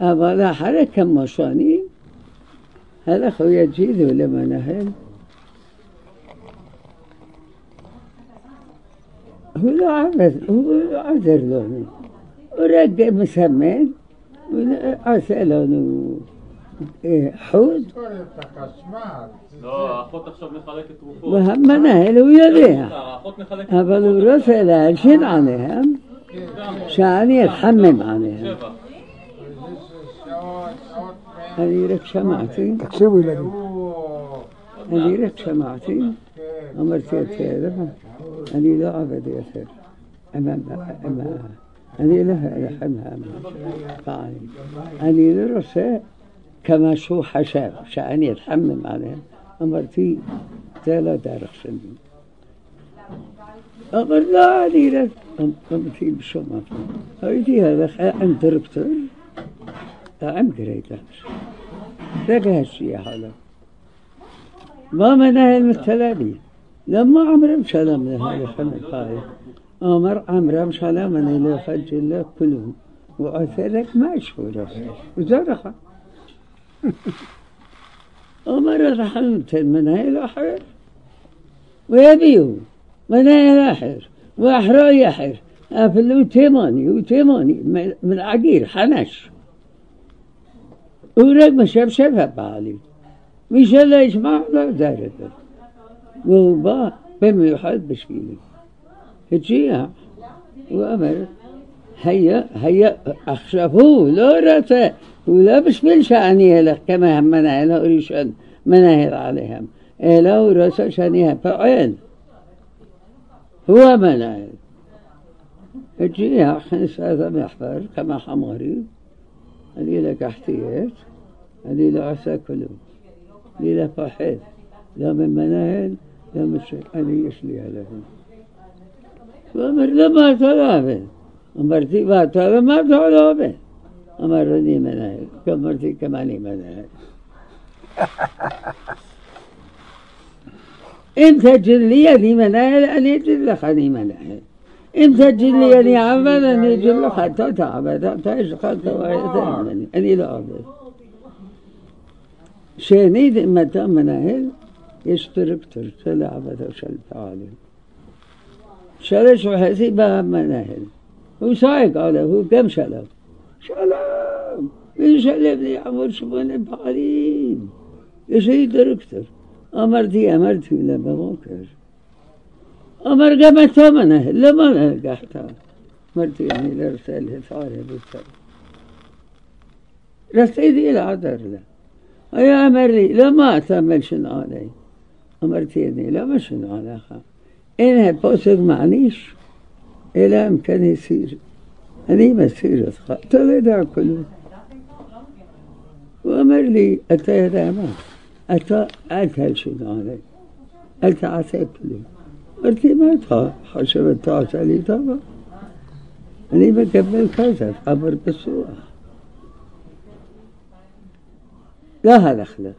אבל אחרי כמה שנים הלכו יג'ידו למנהל הוא לא עבד, הוא לא עוזר לנו, הוא רק מסמן, הוא עושה לנו חוט. לא, האחות עכשיו מחלקת תרופות. והמנהל הוא יודע, האחות מחלקת אבל הוא רוצה להלשין עליהם, שאני אתחמם עליהם. هذه لك سماعتي تسوي لدي هذه لك سماعتي أمرت يتهذب هذه لا أبد يتهذب أمام أمام هذه لها لحمها أمام هذه درسة كما شو حساب شأني يتحمم عليها أمرتي تلا درس. أقول لا علينا أمتي بشو ما هيدي هذا عند دربتر أم قريت درس. فاكر هالشيء هذا ما من معناها المتلالية لما عمر مشى من هاي الحمد هاي عمر عمر مشى من إلى خلف الله كلهم وأثرك ما أشهر وزرخة عمر رحمت من هاي الأحر ويبيه من هاي الأحر وأحرى يحر أفلو تيماني وتيماني من عقير حنش. أوراق مشاب شاب بعالي مش هلا يسمع لا دارت وبا بما يحد بشكيلي يا وأمر هيا هيا أخشفو لا رتا ولا بشمل شأنيها هلا كما همنا إلا أريشان هلا عليهم هلا ورسا شأنيها فعين هو مناهر اجيها خنس هذا محفر كما حمغريب أني لك احتيت أني لا عسى كلهم أني لا فحيت لا من مناهل لا من شيء. أني يشلي لهم وأمر لما تلافه أمرتي ما تلافه ما تلافه أمرني مناهل كمرتي كماني مناهل. انت جل لي مناهل أنا أجل لك مناهل. إن تجليني يعني عملا جل حتى تعبد تشقق ويتأمني أني لا أعبد شانيد إما أهل يشترك ترسل عبد وشل تعالي شلش وحسي أهل، وسايق على هو كم شلم شلم من لي عمر شبان بعليم يشي دركتر أمرتي أمرتي لبا موكر أمر جمع ثمنه لما لقحتها مرتيني يعني لرسالة صالح بالسر رسيدي إلى عذر له. يا أمري لما أتمل شن علي؟ أمرتيني يعني، لما شن على خا إنها بوسد معنيش. إلى أمكان يصير. أني ما سير أتخا تلدع كله. وأمر لي أتى يا أتا أتا شن علي؟ أتا عسيب لي. قالت لي مالها حشرتها شاليتها أنا ما. كذا أمر بالسوء لا هذا أخلاق.